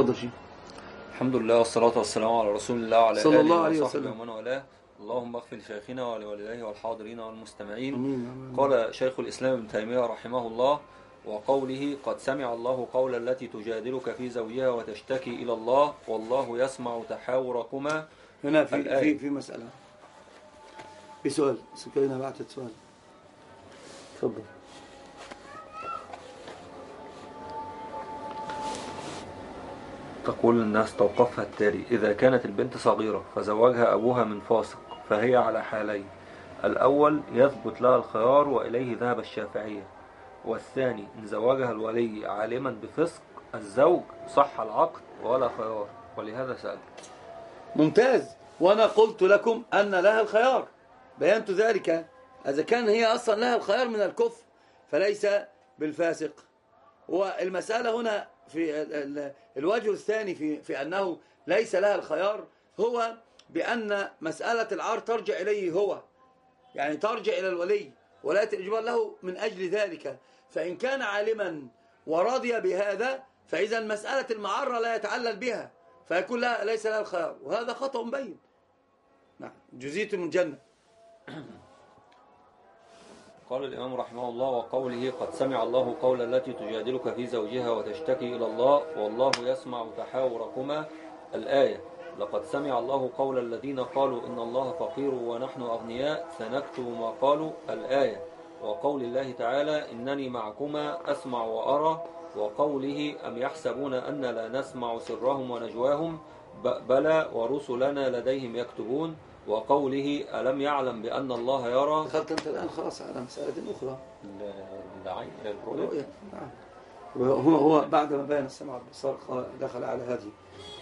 تفضل شيخ. الحمد لله والصلاة والسلام على رسول الله وعلى صلى الله عليه وسلم. ومن والاه. اللهم اغفر لشيخنا ولوالديه والحاضرين والمستمعين. آمين آمين. قال شيخ الإسلام ابن تيمية رحمه الله وقوله قد سمع الله قول التي تجادلك في زوجها وتشتكي إلى الله والله يسمع تحاوركما. هنا في الآية. في في مسألة. في سؤال. سكينة بعتت سؤال تفضل. تقول الناس توقفها التالي إذا كانت البنت صغيرة فزوجها أبوها من فاسق فهي على حالين. الأول يثبت لها الخيار وإليه ذهب الشافعية. والثاني إن زوجها الولي عالما بفسق الزوج صح العقد ولا خيار. ولهذا سألت ممتاز. وأنا قلت لكم أن لها الخيار. بينت ذلك. إذا كان هي أصلا لها الخيار من الكفر فليس بالفاسق. والمسألة هنا في ال- ال- الوجه الثاني في في أنه ليس لها الخيار هو بأن مسألة العار ترجع إليه هو. يعني ترجع إلى الولي ولا الإجبار له من أجل ذلك. فإن كان عالما ورضي بهذا فإذا مسألة المعرة لا يتعلل بها فيكون لها ليس لها الخيار. وهذا خطأ بين. نعم. جزيت من جنة. قال الإمام رحمه الله وقوله قد سمع الله قول التي تجادلك في زوجها وتشتكي إلى الله والله يسمع تحاوركما. الآية لقد سمع الله قول الذين قالوا إن الله فقير ونحن أغنياء سنكتب ما قالوا. الآية وقول الله تعالى إنني معكما أسمع وأرى وقوله أم يحسبون أن لا نسمع سرهم ونجواهم؟ بلى ورسلنا لديهم يكتبون. وقوله ألم يعلم بأن الله يرى؟ دخلت أنت الآن خلاص على مسألة أخرى. العين الرؤية رؤية نعم. هو هو بعد ما بين السمع والبصر دخل على هذه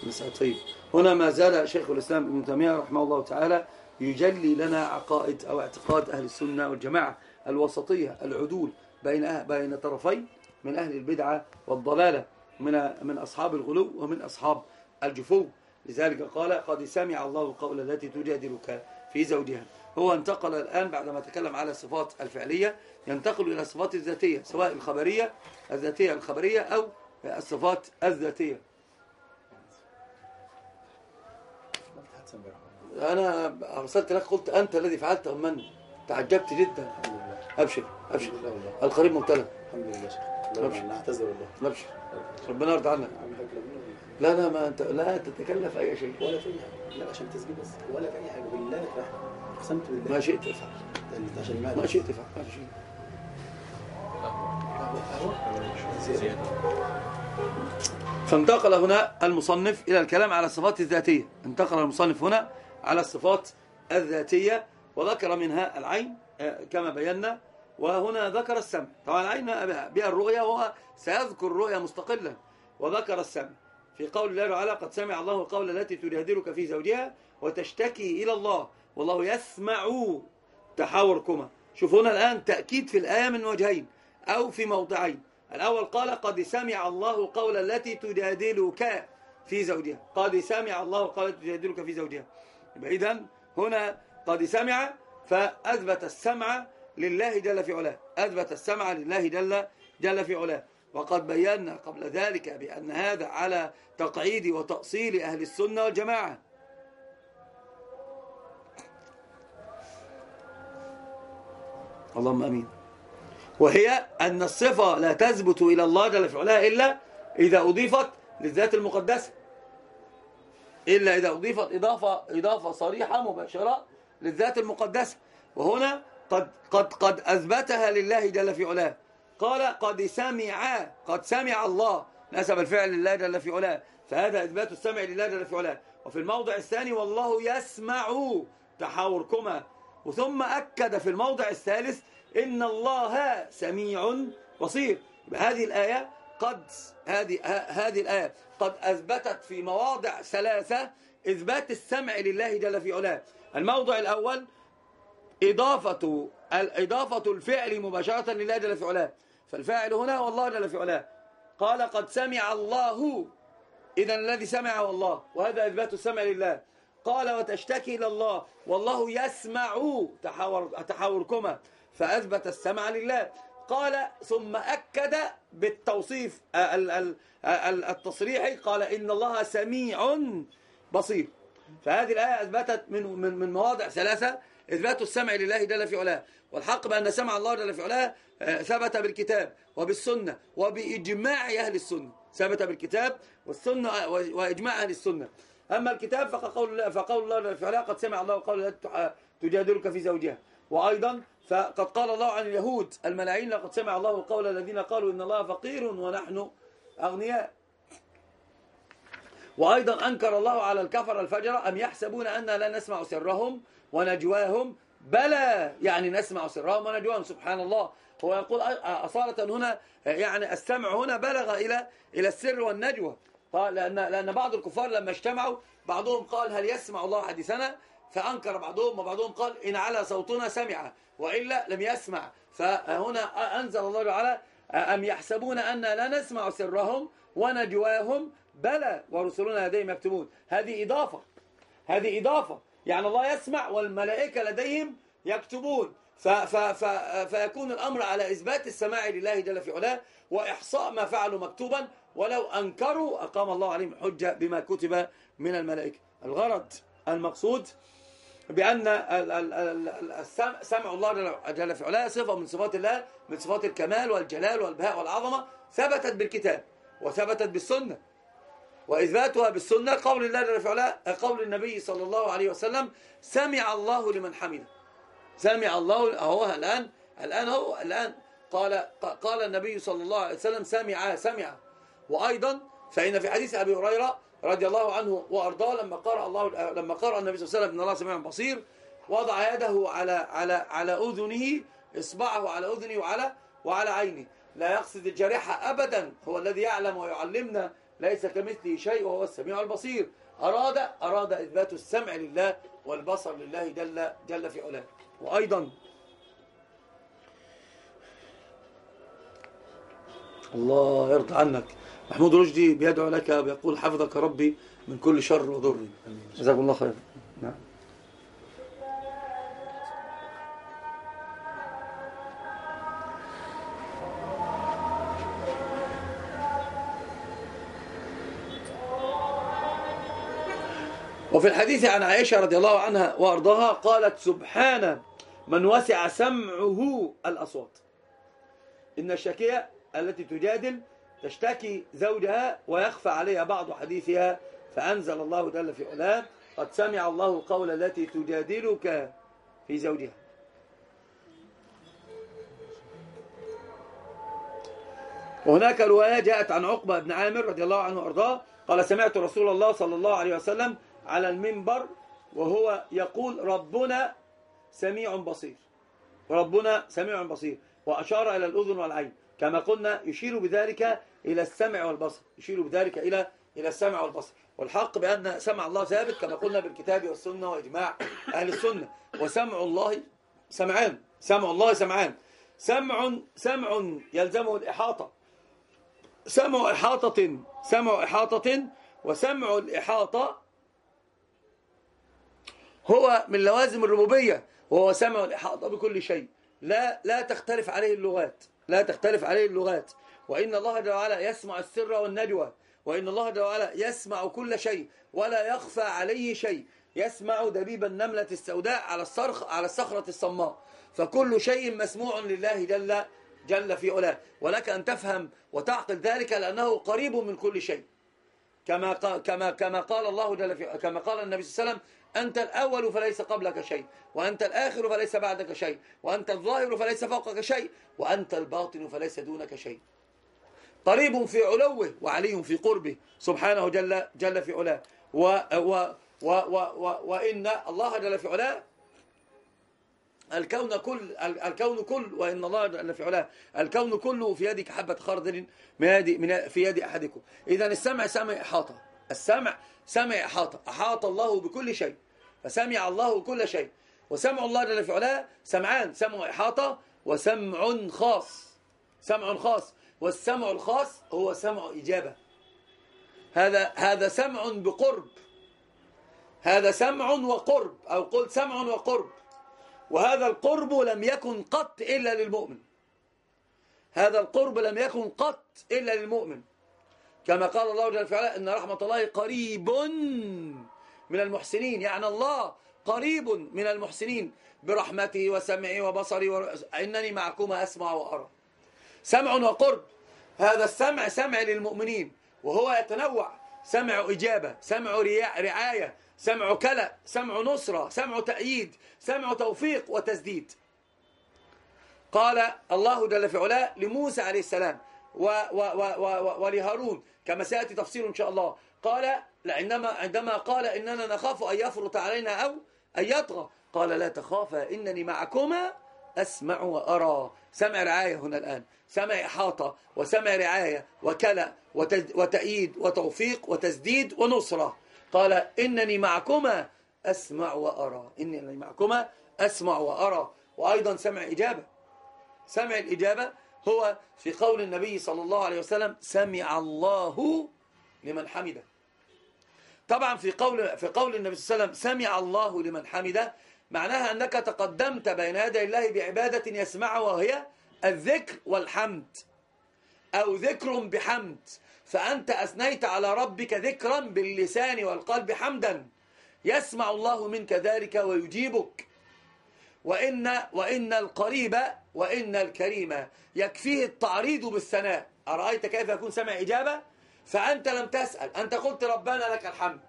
المسألة. طيب. هنا ما زال شيخ الإسلام ابن تيمية رحمه الله تعالى يجلي لنا عقائد أو اعتقاد أهل السنة والجماعة الوسطية العدول بين بين طرفين من أهل البدعة والضلالة من من أصحاب الغلو ومن أصحاب الجفو. لذلك قال قد سمع الله القول التي تجادلك في زوجها. هو انتقل الآن بعدما تكلم على الصفات الفعلية ينتقل إلى الصفات الذاتية سواء الخبرية الذاتية الخبرية أو الصفات الذاتية. أنا أرسلت لك قلت أنت الذي فعلت أم من؟ تعجبت جدا. أبشر أبشر. القريب مبتلى الحمد لله. أبشر. نعتذر والله أبشر. ربنا يرضى عنك. لا لا ما أنت لا تتكلف أي شيء. ولا في أي حاجة. لا عشان تسجيل بس. ولا في أي حاجة. بالله لك رحمه أقسمت بالله. ما شئت افعل أنت عشان ما شئت افعل ما شيء فانتقل هنا المصنف إلى الكلام على الصفات الذاتية. انتقل المصنف هنا على الصفات الذاتية وذكر منها العين آه، كما بينا. وهنا ذكر السمع. طبعا العين بها الرؤية وهو سيذكر الرؤية مستقلا. وذكر السمع. في قول الله تعالى قد سمع الله القول التي تجادلك في زوجها وتشتكي إلى الله. والله يسمع تحاوركما. شوف هنا الآن تأكيد في الآية من وجهين أو في موضعين. الأول قال قد سمع الله قول التي تجادلك في زوجها. قد سمع الله قول التي تجادلك في زوجها. يبقى إذن هنا قد سمع فأثبت السمع لله جل في علاه. أثبت السمع لله جل جل في علاه. وقد بينا قبل ذلك بأن هذا على تقعيد وتأصيل أهل السنة والجماعة. اللهم آمين. وهي أن الصفة لا تثبت إلى الله جل في علاه إلا إذا أضيفت للذات المقدسة. إلا إذا أضيفت إضافة إضافة صريحة مباشرة للذات المقدسة. وهنا قد قد قد أثبتها لله جل في علاه. قال قد سمع قد سمع الله. نسب الفعل لله جل في علاه. فهذا إثبات السمع لله جل في علاه. وفي الموضع الثاني والله يسمع تحاوركما. وثم أكد في الموضع الثالث إن الله سميع بصير. هذه الآية قد هذه هذه الآية قد أثبتت في مواضع ثلاثة إثبات السمع لله جل في علاه. الموضع الأول إضافة الإضافة الفعل مباشرة لله جل في علاه. فالفاعل هنا والله جل في علاه. قال قد سمع الله. إذا الذي سمع الله. وهذا إثبات السمع لله. قال وتشتكي إلى الله. والله يسمع تحاور تحاوركما. فأثبت السمع لله. قال ثم أكد بالتوصيف ال- ال- ال- التصريحي قال إن الله سميع بصير. فهذه الآية أثبتت من من مواضع ثلاثة. إثبات السمع لله جل في علاه والحق بأن سمع الله جل في علاه آه، ثبت بالكتاب وبالسنة وبإجماع أهل السنة ثبت بالكتاب والسنة وإجماع أهل السنة. أما الكتاب فقول الله فقول الله جل في علاه قد سمع الله قول التي تجادلك في زوجها. وأيضا فقد قال الله عن اليهود الملاعين لقد سمع الله قول الذين قالوا إن الله فقير ونحن أغنياء. وأيضا أنكر الله على الكفر الفجر أم يحسبون أننا لا نسمع سرهم؟ ونجواهم. بلى يعني نسمع سرهم ونجواهم. سبحان الله. هو يقول أصالة هنا يعني السمع هنا بلغ إلى إلى السر والنجوى. قال لأن, لأن بعض الكفار لما اجتمعوا بعضهم قال هل يسمع الله حديثنا؟ فأنكر بعضهم وبعضهم قال إن على صوتنا سمع وإلا لم يسمع. فهنا أنزل الله تعالى أم يحسبون أن لا نسمع سرهم ونجواهم؟ بلى ورسلنا لديهم يكتبون. هذه إضافة هذه إضافة. يعني الله يسمع والملائكة لديهم يكتبون. ف ف ف فيكون الأمر على إثبات السماع لله جل في علاه وإحصاء ما فعلوا مكتوبا ولو أنكروا أقام الله عليهم حجة بما كتب من الملائكة. الغرض المقصود بأن سمع الله جل في علاه صفة من صفات الله من صفات الكمال والجلال والبهاء والعظمة ثبتت بالكتاب وثبتت بالسنة. وإثباتها بالسنة قول الله جل في علاه قول النبي صلى الله عليه وسلم سمع الله لمن حمده. سمع الله هو الآن الآن هو الآن قال قال النبي صلى الله عليه وسلم سمع سمع. وأيضا فإن في حديث أبي هريرة رضي الله عنه وأرضاه لما قرأ الله لما قرأ النبي صلى الله عليه وسلم إن الله سميع بصير وضع يده على على على أذنه إصبعه على أذنه وعلى وعلى عينه. لا يقصد الجارحة أبدا هو الذي يعلم ويعلمنا ليس كمثله شيء وهو السميع البصير. أراد أراد إثبات السمع لله والبصر لله جل جل في علاه. وأيضا الله يرضى عنك. محمود رشدي بيدعو لك بيقول حفظك ربي من كل شر وضر. جزاكم الله خير وفي الحديث عن عائشة رضي الله عنها وأرضاها قالت سبحان من وسع سمعه الأصوات. إن الشكية التي تجادل تشتكي زوجها ويخفى عليها بعض حديثها فأنزل الله جل في علاه قد سمع الله قول التي تجادلك في زوجها. وهناك رواية جاءت عن عقبة بن عامر رضي الله عنه وأرضاه قال سمعت رسول الله صلى الله عليه وسلم على المنبر وهو يقول ربنا سميع بصير. ربنا سميع بصير. وأشار إلى الأذن والعين. كما قلنا يشير بذلك إلى السمع والبصر. يشير بذلك إلى إلى السمع والبصر. والحق بأن سمع الله ثابت كما قلنا بالكتاب والسنة وإجماع أهل السنة. وسمع الله سمعان. سمع الله سمعان. سمع سمع يلزمه الإحاطة. سمع إحاطة سمع إحاطة. وسمع الإحاطة هو من لوازم الربوبية وهو سمع الإحاطة بكل شيء. لا لا تختلف عليه اللغات لا تختلف عليه اللغات. وإن الله جل وعلا يسمع السر والنجوى وإن الله جل وعلا يسمع كل شيء ولا يخفى عليه شيء. يسمع دبيب النملة السوداء على الصرخ على الصخرة الصماء. فكل شيء مسموع لله جل جل في علاه. ولك أن تفهم وتعقل ذلك لأنه قريب من كل شيء. كما كما كما قال الله جل في كما قال النبي صلى الله عليه وسلم أنت الأول فليس قبلك شيء وأنت الآخر فليس بعدك شيء وأنت الظاهر فليس فوقك شيء وأنت الباطن فليس دونك شيء. قريب في علوه وعلي في قربه سبحانه جل جل في علاه. و و و و و وإن الله جل في علاه الكون كل الكون كل وإن الله جل في علاه. الكون كله في يدك حبة خردل من يد من في يد أحدكم. اذا السمع سمع إحاطة. السمع سمع احاطه أحاط الله بكل شيء. فسمع الله كل شيء. وسمع الله جل في علاه سمعان سمع إحاطة وسمع خاص. سمع خاص. والسمع الخاص هو سمع إجابة. هذا هذا سمع بقرب. هذا سمع وقرب أو قل سمع وقرب. وهذا القرب لم يكن قط إلا للمؤمن. هذا القرب لم يكن قط إلا للمؤمن. كما قال الله جل وعلا إن رحمة الله قريب من المحسنين. يعني الله قريب من المحسنين. برحمته وسمعه وبصره و... إنني معكما أسمع وأرى. سمع وقرب. هذا السمع سمع للمؤمنين وهو يتنوع. سمع إجابة سمع رعاية سمع كلأ سمع نصرة سمع تأييد سمع توفيق وتسديد. قال الله جل في علاه لموسى عليه السلام و و و و ولهارون كما سيأتي تفصيل إن شاء الله. قال عندما, عندما قال إننا نخاف أن يفرط علينا أو أن يطغى. قال لا تخافا إنني معكما أسمع وأرى. سمع رعاية هنا الآن. سمع إحاطة وسمع رعاية وكلا وتأييد وتوفيق وتسديد ونصرة. قال إنني معكما أسمع وأرى. إنني معكما أسمع وأرى. وأيضا سمع إجابة سمع الإجابة هو في قول النبي صلى الله عليه وسلم سمع الله لمن حمده. طبعا في قول في قول النبي صلى الله عليه وسلم سمع الله لمن حمده. معناها أنك تقدمت بين يدي الله بعبادة يسمعها وهي الذكر والحمد أو ذكر بحمد. فأنت أثنيت على ربك ذكرا باللسان والقلب حمدا. يسمع الله منك ذلك ويجيبك. وإن, وإن القريب وإن الكريم. يكفيه التعريض بالثناء. أرأيت كيف يكون سمع إجابة؟ فأنت لم تسأل. أنت قلت ربنا لك الحمد.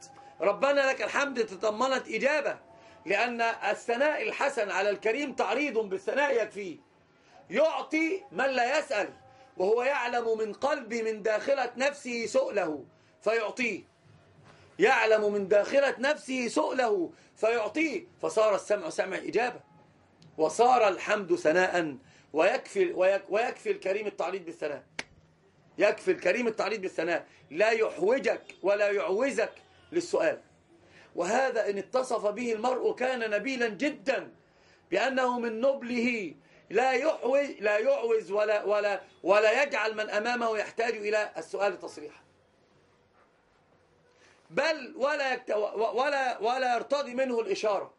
ربنا لك الحمد تضمنت إجابة. لأن الثناء الحسن على الكريم تعريض بالثناء يكفيه. يعطي من لا يسأل. وهو يعلم من قلبي من داخلة نفسه سؤله فيعطيه. يعلم من داخلة نفسه سؤله فيعطيه. فصار السمع سمع إجابة. وصار الحمد ثناء ويكفي, ويكفي الكريم التعريض بالثناء. يكفي الكريم التعريض بالثناء. لا يحوجك ولا يعوزك للسؤال. وهذا إن اتصف به المرء كان نبيلا جدا بأنه من نبله لا يحوز لا يعوز ولا ولا ولا يجعل من أمامه يحتاج إلى السؤال تصريحا بل ولا. ولا ولا يرتضي منه الإشارة.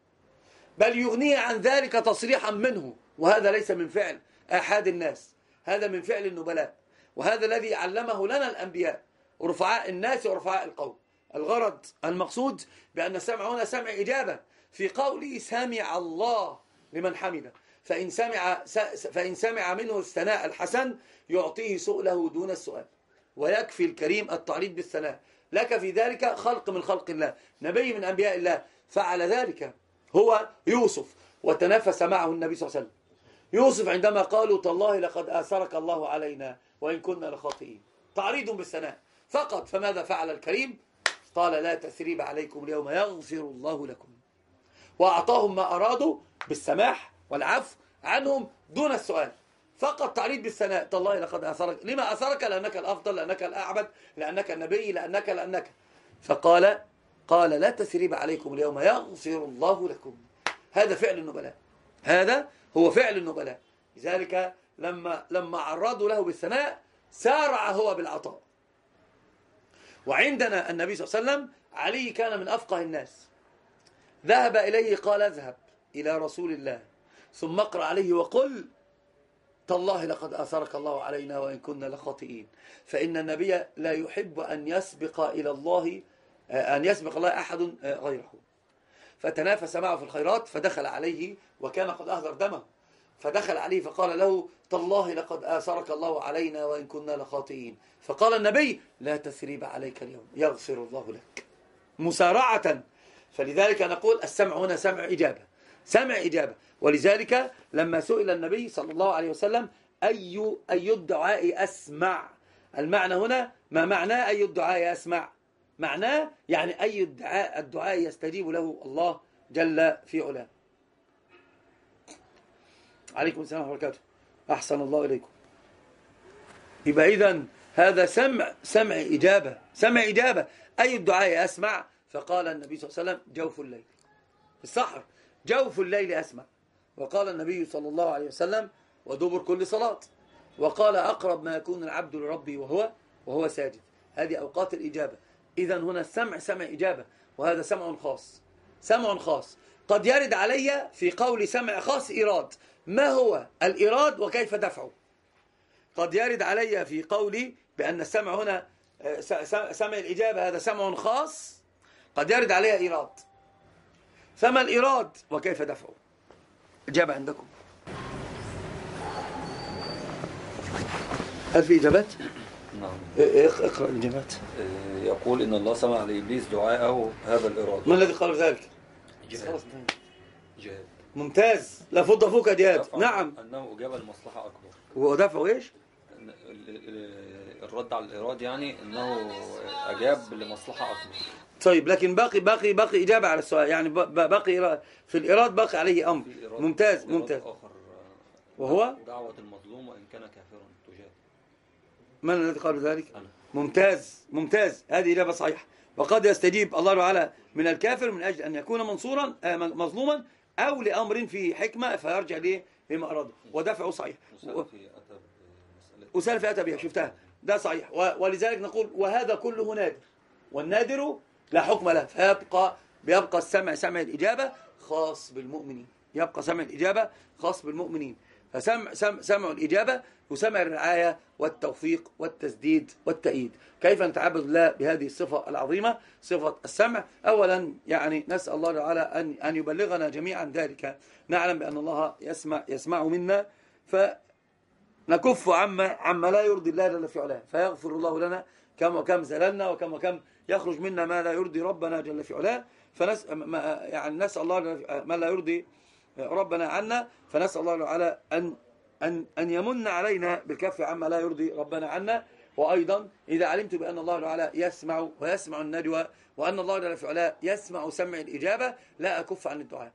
بل يغنيه عن ذلك تصريحا منه. وهذا ليس من فعل أحد الناس. هذا من فعل النبلاء. وهذا الذي علمه لنا الأنبياء. رفعاء الناس ورفعاء القوم. الغرض المقصود بأن السمع هنا سمع إجابة في قوله سمع الله لمن حمده. فإن سمع, فإن سمع منه الثناء الحسن يعطيه سؤله دون السؤال. ويكفي الكريم التعريض بالثناء. لك في ذلك خلق من خلق الله. نبي من أنبياء الله. فعل ذلك. هو يوسف وتنافس معه النبي صلى الله عليه وسلم. يوسف عندما قالوا تالله لقد آثرك الله علينا وإن كنا لخاطئين. تعريض بالثناء. فقط فماذا فعل الكريم؟ قال لا تثريب عليكم اليوم يغفر الله لكم. وأعطاهم ما أرادوا بالسماح والعفو عنهم دون السؤال. فقط تعريض بالثناء. تالله لقد أثرك. لما أثرك؟ لأنك الأفضل لأنك الأعبد لأنك النبي لأنك لأنك. فقال قال لا تثريب عليكم اليوم يغفر الله لكم. هذا فعل النبلاء. هذا هو فعل النبلاء. لذلك لما لما عرضوا له بالثناء سارع هو بالعطاء. وعندنا النبي صلى الله عليه وسلم علي كان من أفقه الناس. ذهب إليه قال اذهب إلى رسول الله. ثم اقرأ عليه وقل تالله لقد آثرك الله علينا وإن كنا لخاطئين. فإن النبي لا يحب أن يسبق إلى الله أن يسبق الله أحد آه، غيره. فتنافس معه في الخيرات فدخل عليه وكان قد أهدر دمه. فدخل عليه فقال له تالله لقد آثرك الله علينا وإن كنا لخاطئين. فقال النبي لا تثريب عليك اليوم يغفر الله لك. مسارعة. فلذلك نقول السمع هنا سمع إجابة سمع إجابة. ولذلك لما سئل النبي صلى الله عليه وسلم أي, أي الدعاء أسمع؟ المعنى هنا ما معناه أي الدعاء أسمع؟ معناه يعني أي الدعاء, الدعاء يستجيب له الله جل في علاه. عليكم السلام ورحمة وبركاته. أحسن الله إليكم. يبقى إذن هذا سمع سمع إجابة سمع إجابة. أي الدعاء أسمع فقال النبي صلى الله عليه وسلم جوف الليل. في الصحر جوف الليل أسمع. وقال النبي صلى الله عليه وسلم ودبر كل صلاة. وقال أقرب ما يكون العبد لربي وهو وهو ساجد. هذه أوقات الإجابة. إذا هنا السمع سمع إجابة وهذا سمع خاص سمع خاص. قد يرد علي في قول سمع خاص إيراد. ما هو الإيراد وكيف دفعه؟ قد يرد علي في قولي بأن السمع هنا آه، سمع الإجابة هذا سمع خاص. قد يرد عليها إيراد. فما الإيراد وكيف دفعه؟ إجابة عندكم. هل في إجابات؟ نعم. إيه- إيه- إقرأ الإجابات. آه، يقول إن الله سمع لإبليس دعاءه هذا الإرادة. ما الذي قال ذلك؟ جهاد. جهاد. ممتاز. لا فض فوق دفع نعم. أنه أجاب لمصلحة أكبر. ودفعه إيش؟ الرد على الإيراد يعني أنه أجاب لمصلحة أكبر. طيب لكن باقي باقي باقي إجابة على السؤال. يعني باقي في الإيراد باقي عليه أمر. ممتاز ممتاز. آخر. وهو؟ دعوة المظلوم وإن كان كافرا. من الذي قال ذلك؟ أنا. ممتاز ممتاز. هذه إجابة صحيحة. وقد يستجيب الله تعالى من الكافر من أجل أن يكون منصورا آه، مظلوما أو لأمر فيه حكمة فيرجع ليه لما أراده ودفعه صحيح. بمسألة وسلف أتى بها شفتها. ده صحيح. ولذلك نقول وهذا كله نادر. والنادر لا حكم له. فيبقى بيبقى السمع سمع الإجابة خاص بالمؤمنين. يبقى سمع الإجابة خاص بالمؤمنين. فسمع سمع, سمع الإجابة وسمع الرعاية والتوفيق والتسديد والتأييد. كيف نتعبد الله بهذه الصفة العظيمة؟ صفة السمع. أولا يعني نسأل الله تعالى أن, أن يبلغنا جميعا ذلك. نعلم بأن الله يسمع, يسمع منا ف نكف عما عما لا يرضي الله جل في علاه. فيغفر الله لنا كم وكم زللنا وكم وكم يخرج منا ما لا يرضي ربنا جل في علاه. فنس يعني نسأل الله ما لا يرضي ربنا عنا. فنسأل الله تعالى أن أن أن يمن علينا بالكف عما لا يرضي ربنا عنا. وأيضا إذا علمت بأن الله تعالى يسمع ويسمع النجوى وأن الله جل في علاه يسمع سمع الإجابة لا أكف عن الدعاء.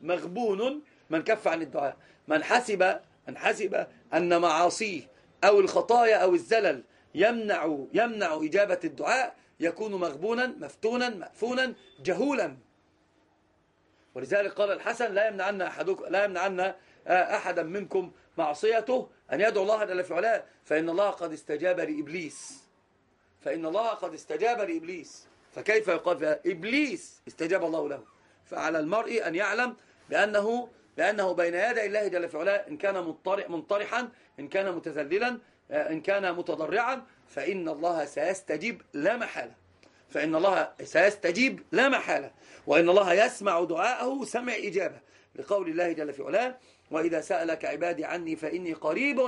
مغبون من كف عن الدعاء. من حسب من حسب أن معاصيه أو الخطايا أو الزلل يمنع يمنع إجابة الدعاء يكون مغبونا مفتونا مأفونا جهولا. ولذلك قال الحسن لا يمنعن أحدكم لا يمنعن أحدا منكم معصيته أن يدعو الله جل في علاه فإن الله قد استجاب لإبليس. فإن الله قد استجاب لإبليس. فكيف يقال إبليس استجاب الله له. فعلى المرء أن يعلم بأنه بأنه بين يدي الله جل في علاه إن كان منطرح منطرحا إن كان متذللا إن كان متضرعا فإن الله سيستجيب لا محالة. فإن الله سيستجيب لا محالة. وإن الله يسمع دعاءه سمع إجابة. لقول الله جل في علاه وإذا سألك عبادي عني فإني قريب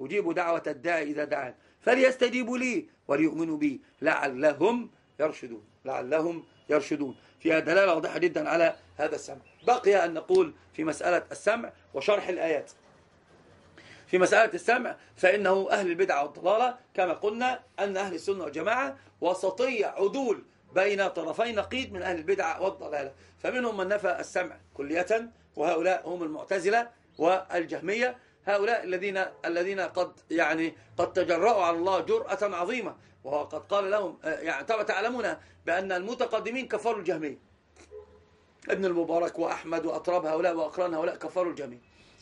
أجيب دعوة الداعي إذا دعان. فليستجيبوا لي وليؤمنوا بي. لعلهم يرشدون. لعلهم يرشدون. فيها دلالة واضحة جدا على هذا السمع. بقي أن نقول في مسألة السمع وشرح الآيات. في مسألة السمع فإنه أهل البدع والضلالة كما قلنا أن أهل السنة والجماعة وسطية عدول بين طرفي نقيض من أهل البدع والضلالة. فمنهم من نفى السمع كلية وهؤلاء هم المعتزلة والجهمية هؤلاء الذين الذين قد يعني قد تجرأوا على الله جرأة عظيمة. وقد قال لهم يعني طبعا تعلمون بأن المتقدمين كفروا الجهمية. ابن المبارك وأحمد وأطراب هؤلاء وأقران هؤلاء كفروا الجميع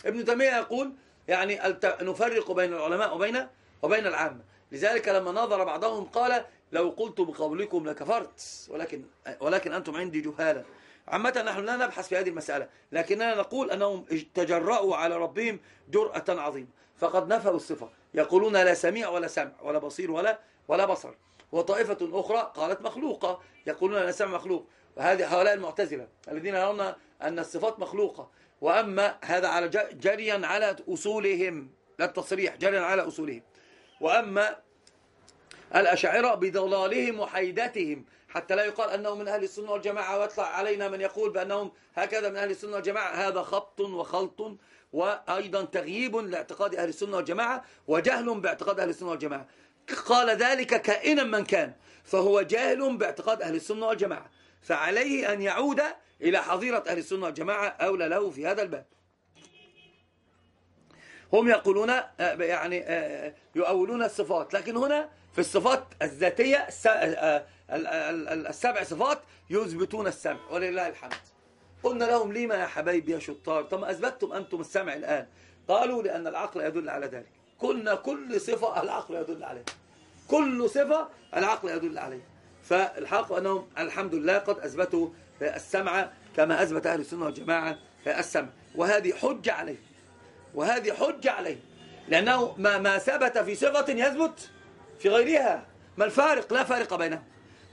ابن تيمية يقول يعني نفرق بين العلماء وبين وبين العامة. لذلك لما نظر بعضهم قال لو قلت بقولكم لكفرت ولكن ولكن أنتم عندي جهالا. عامة نحن لا نبحث في هذه المسألة لكننا نقول أنهم تجرأوا على ربهم جرأة عظيمة. فقد نفوا الصفة. يقولون لا سميع ولا سمع ولا بصير ولا ولا بصر. وطائفة أخرى قالت مخلوقة. يقولون لا سمع مخلوق. وهذه هؤلاء المعتزلة الذين يرون أن الصفات مخلوقة. وأما هذا على جريا على أصولهم لا التصريح جريا على أصولهم. وأما الأشاعرة بضلالهم وحيدتهم حتى لا يقال أنهم من أهل السنة والجماعة ويطلع علينا من يقول بأنهم هكذا من أهل السنة والجماعة. هذا خبط وخلط وأيضا تغييب لاعتقاد أهل السنة والجماعة وجهل باعتقاد أهل السنة والجماعة. قال ذلك كائنا من كان فهو جاهل باعتقاد أهل السنة والجماعة. فعليه أن يعود إلى حظيرة أهل السنة والجماعة أولى له في هذا الباب. هم يقولون آه، يعني آه، يؤولون الصفات لكن هنا في الصفات الذاتية آه، ال- السبع صفات يثبتون السمع ولله الحمد. قلنا لهم لما يا حبايبي يا شطار؟ طب أثبتتم أنتم السمع الآن. قالوا لأن العقل يدل على ذلك. قلنا كل صفة العقل يدل عليها. كل صفة العقل يدل عليها. فالحق أنهم الحمد لله قد أثبتوا السمع كما أثبت أهل السنة والجماعة السمع. وهذه حجة عليهم. وهذه حجة عليه لأنه ما, ما ثبت في صفة يثبت في غيرها. ما الفارق؟ لا فارق بينهم.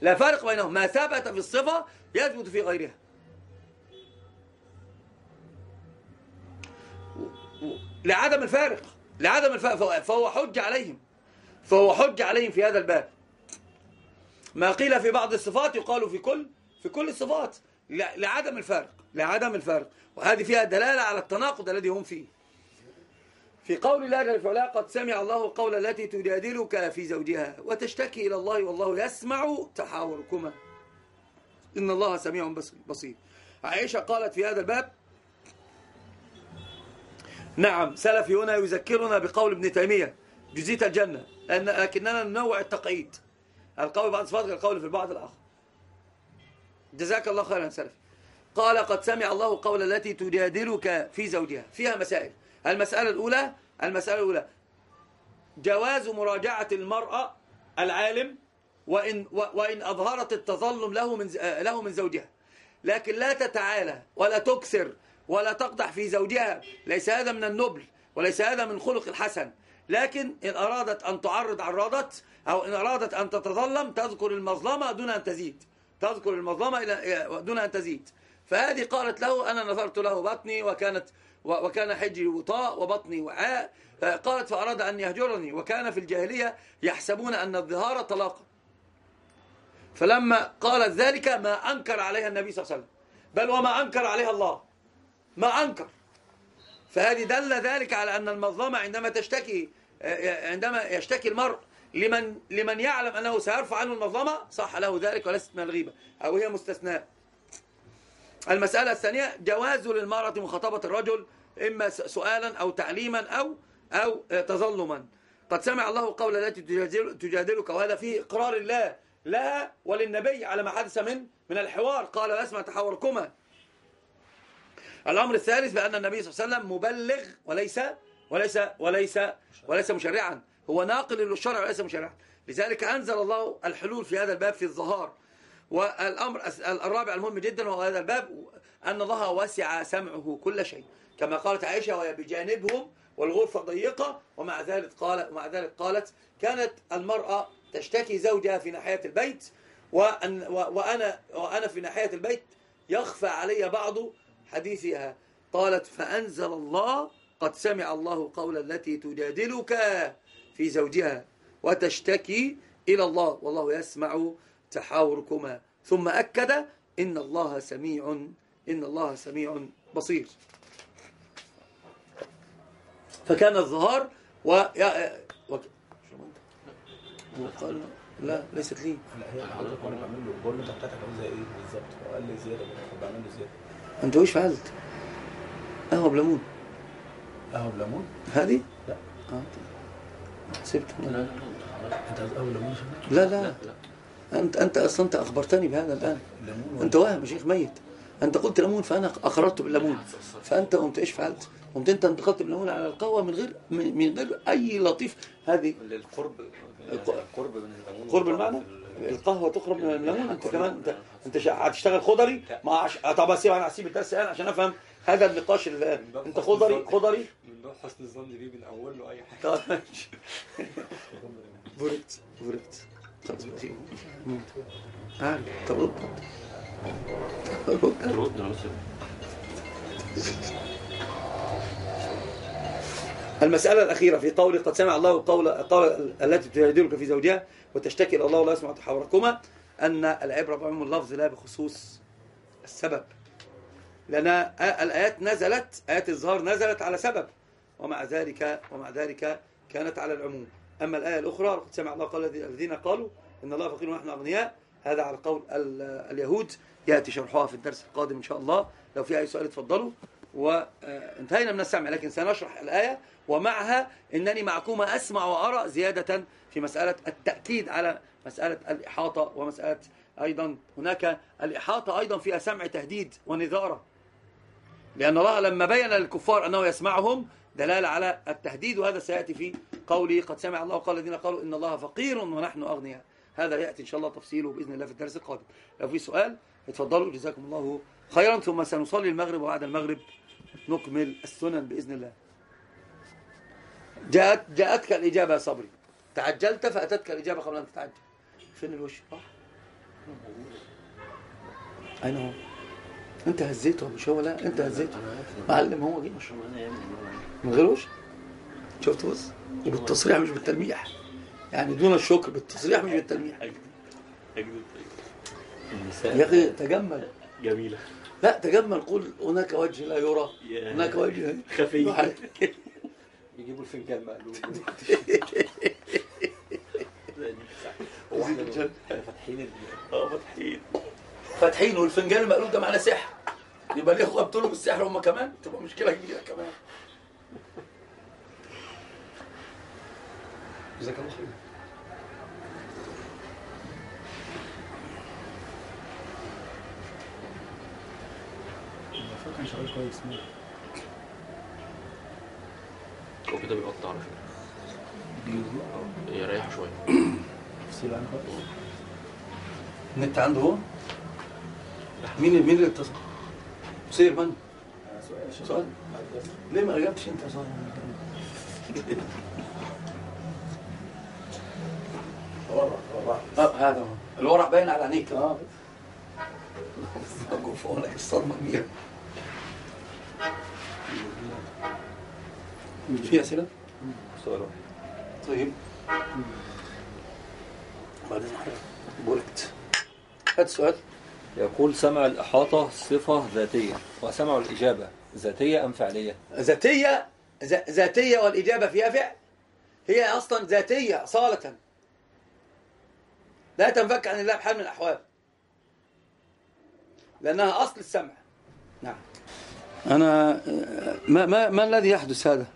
لا فارق بينهم. ما ثبت في الصفة يثبت في غيرها. لعدم الفارق. لعدم الفارق. فهو حج عليهم. فهو حج عليهم في هذا الباب. ما قيل في بعض الصفات يقال في كل في كل الصفات. لعدم الفارق. لعدم الفارق. وهذه فيها دلالة على التناقض الذي هم فيه. في قول الله جل وعلا قد سمع الله قول التي تجادلك في زوجها وتشتكي إلى الله والله يسمع تحاوركما. إن الله سميع بصير. عائشة قالت في هذا الباب نعم سلفي هنا يذكرنا بقول ابن تيمية جزيت الجنة لكننا ننوع التقعيد القول بعض صفات القول في البعض الآخر. جزاك الله خيرا سلفي قال قد سمع الله قول التي تجادلك في زوجها. فيها مسائل. المسألة الأولى المسألة الأولى. جواز مراجعة المرأة العالم وإن, وإن أظهرت التظلم له من, له من زوجها. لكن لا تتعالى ولا تكثر ولا تقدح في زوجها. ليس هذا من النبل وليس هذا من خلق الحسن. لكن إن أرادت أن تعرض عرضت أو إن أرادت أن تتظلم تذكر المظلمة دون أن تزيد. تذكر المظلمة دون أن تزيد. فهذه قالت له أنا نظرت له بطني وكانت وكان حجي وطاء وبطني وعاء. قالت فأراد أن يهجرني. وكان في الجاهلية يحسبون أن الظهار طلاق. فلما قالت ذلك ما أنكر عليها النبي صلى الله عليه وسلم. بل وما أنكر عليها الله. ما أنكر. فهذه دل ذلك على أن المظلمة عندما تشتكي عندما يشتكي المرء لمن لمن يعلم أنه سيرفع عنه المظلمة صح له ذلك وليست من الغيبة. أو هي مستثناء. المسألة الثانية جواز للمرأة مخاطبة الرجل إما سؤالا أو تعليما أو أو تظلما. قد سمع الله قول التي تجادلك وهذا فيه إقرار الله. لها وللنبي على ما حدث من من الحوار. قال أسمع تحاوركما. الأمر الثالث بأن النبي صلى الله عليه وسلم مبلغ وليس وليس وليس وليس مشرعا. هو ناقل للشرع وليس مشرعا. لذلك أنزل الله الحلول في هذا الباب في الظهار. والأمر الرابع المهم جدا وهو هذا الباب أن الله وسع سمعه كل شيء. كما قالت عائشة وهي بجانبهم والغرفة ضيقة ومع ذلك قال ومع ذلك قالت كانت المرأة تشتكي زوجها في ناحية البيت وأن وأنا وأنا في ناحية البيت يخفى علي بعض حديثها. قالت فأنزل الله قد سمع الله قول التي تجادلك في زوجها وتشتكي إلى الله والله يسمع تحاوركما. ثم أكد إن الله سميع إن الله سميع بصير. فكان الظهار و... و... قال لا ليست لي. حضرتك وأنا بعمل له. بقول له انت بتاعتك عاوزها إيه بالظبط؟ وقال لي زيادة بعمل له زيادة. انت وش فعلت؟ قهوة بليمون. قهوة بليمون؟ هذه؟ لا. آه سبت. لا لا انت عايز قهوة بليمون لا لا. انت انت أصلا انت اخبرتني بهذا الآن. انت واهم يا شيخ ميت. انت قلت ليمون فأنا أقررت بالليمون. فأنت قمت إيش فعلت؟ قمت أنت انتقلت بالليمون على القهوة من غير من غير أي لطيف. هذه للقرب القرب من الليمون. قرب المعنى؟ القهوة تقرب من الليمون. أنت كمان انت أنت هتشتغل خضري؟ ما عش... طب اسيب أنا هسيب الدرس الآن عشان أفهم. هذا النقاش الآن. أنت خضري؟ خضري؟ من باب حسن الظن بيه من أول له أي حاجة. بركت بركت خلاص عارف طب رد رد. المسألة الأخيرة في قول قد سمع الله قول, قول التي تجادلك في زوجها وتشتكي إلى الله ولا يسمع تحاوركما أن العبرة بعموم اللفظ لا بخصوص السبب. لأن الآيات نزلت آيات الظهار نزلت على سبب ومع ذلك ومع ذلك كانت على العموم. أما الآية الأخرى قد سمع الله قال الذين قالوا إن الله فقير ونحن أغنياء هذا على قول اليهود. يأتي شرحها في الدرس القادم إن شاء الله. لو في أي سؤال اتفضلوا. وانتهينا من السمع لكن سنشرح الآية ومعها إنني معكما أسمع وأرى زيادة في مسألة التأكيد على مسألة الإحاطة ومسألة أيضا هناك الإحاطة أيضا فيها سمع تهديد ونذارة. لأن الله لما بين للكفار أنه يسمعهم دلالة على التهديد وهذا سيأتي في قوله قد سمع الله قال الذين قالوا إن الله فقير ونحن أغنياء. هذا يأتي إن شاء الله تفصيله بإذن الله في الدرس القادم. لو في سؤال اتفضلوا. جزاكم الله خيرا. ثم سنصلي المغرب وبعد المغرب نكمل السنن بإذن الله. جاءت جاءتك الإجابة يا صبري. تعجلت فأتتك الإجابة قبل أن تتعجل. فين الوش؟ راح أين هو؟ أنت هزيته مش هو؟ لا أنت هزيته معلم هو جه. من غير وش؟ شفت بص؟ وبالتصريح مش بالتلميح. يعني دون الشكر بالتصريح مش بالتلميح. يا أخي تجمل. جميلة. لا تجمل. قول هناك وجه لا يرى. هناك وجه خفي. يجيبوا الفنجان مقلوب. هو إحنا فاتحين آه فاتحين فاتحين والفنجان المقلوب ده معناه سحر. يبقى ليه اخوه بتقولوا بالسحر هم كمان؟ تبقى مشكلة كبيرة كمان. جزاك الله خير. شغال كويس هو كده بيقطع على فكرة. يريحه شوية. تفصيل عنه النت عنده هو؟ مين مين اللي اتصل؟ سير من؟ سؤال. سؤال ليه ما اجابتش انت سؤال؟ ورا آه هذا هو. الورق باين على عينيك. آه. أقول فوقك الصدمه كبيره في أسئلة؟ سؤال واحد. طيب. بعدين حضرتك بوركت هات سؤال. يقول سمع الإحاطة صفة ذاتية وسمع الإجابة ذاتية أم فعلية؟ ذاتية؟ ذاتية والإجابة فيها فعل؟ هي أصلا ذاتية أصالة لا تنفك عن الله بحال من الأحوال. لأنها أصل السمع. نعم. أنا ما, ما, ما الذي يحدث هذا؟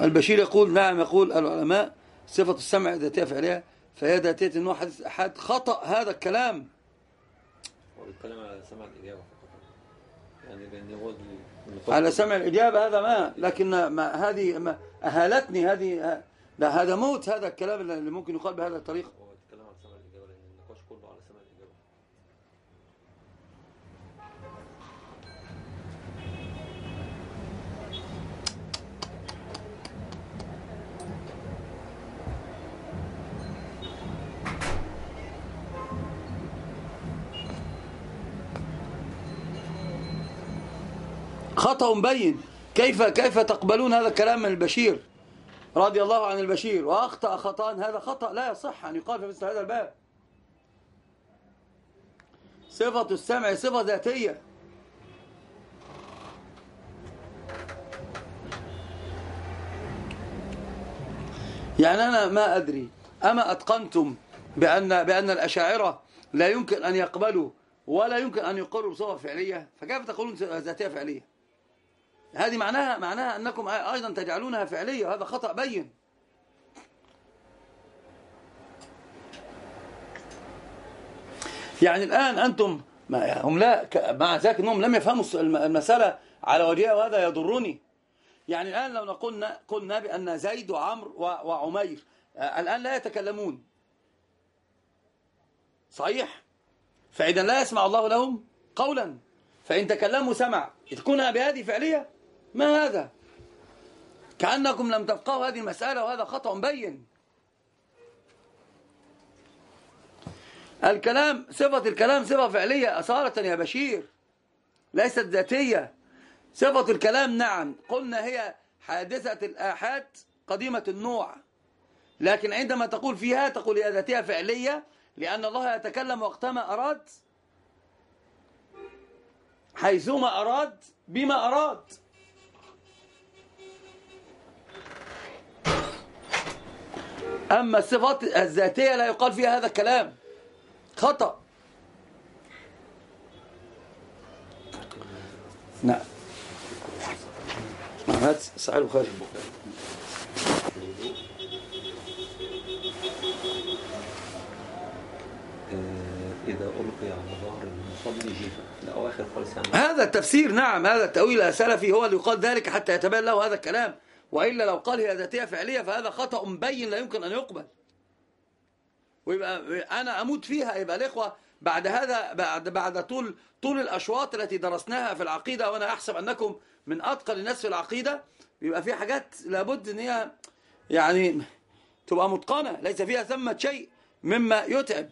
البشير يقول نعم يقول العلماء صفة السمع ذاتية فعلية فهي ذاتية أنه حدث أحد خطأ هذا الكلام. هو بيتكلم على سمع الإجابة يعني على سمع الإجابة هذا ما لكن ما هذه ما أهالتني هذه لا هذا موت هذا الكلام اللي ممكن يقال بهذه الطريقة. خطأ مبين كيف كيف تقبلون هذا الكلام من البشير رضي الله عن البشير وأخطأ خطأ هذا خطأ لا يصح أن يقال في مثل هذا الباب. صفة السمع صفة ذاتية. يعني أنا ما أدري أما أتقنتم بأن بأن الأشاعرة لا يمكن أن يقبلوا ولا يمكن أن يقروا بصفة فعلية؟ فكيف تقولون ذاتية فعلية؟ هذه معناها معناها أنكم أيضا تجعلونها فعلية. وهذا خطأ بين. يعني الآن أنتم هم لا مع ذلك أنهم لم يفهموا المسألة على وجهها وهذا يضرني. يعني الآن لو قلنا قلنا بأن زيد وعمرو و- وعمير آه، الآن لا يتكلمون. صحيح؟ فإذا لا يسمع الله لهم قولا. فإن تكلموا سمع. تكون بهذه فعلية ما هذا؟ كأنكم لم تفقهوا هذه المسألة وهذا خطأ بين. الكلام صفة الكلام صفة فعلية أصالة يا بشير. ليست ذاتية. صفة الكلام نعم. قلنا هي حادثة الآحاد قديمة النوع. لكن عندما تقول فيها تقول هي ذاتية فعلية لأن الله يتكلم وقتما أراد حيثما أراد بما أراد. أما الصفات الذاتية لا يقال فيها هذا الكلام. خطأ. نعم. هذا صحيح البخاري. آه، إذا ألقي على ظهر المصلي جيفا. لأواخر خالص يعني. هذا التفسير نعم هذا التأويل السلفي هو اللي يقال ذلك حتى يتبين له هذا الكلام. وإلا لو قال هي ذاتية فعلية فهذا خطأ بين لا يمكن أن يقبل. ويبقى أنا أموت فيها. يبقى الإخوة بعد هذا بعد بعد طول طول الأشواط التي درسناها في العقيدة وأنا أحسب أنكم من أتقن الناس في العقيدة بيبقى في حاجات لابد إن هي يعني تبقى متقنة. ليس فيها ثمة شيء مما يتعب.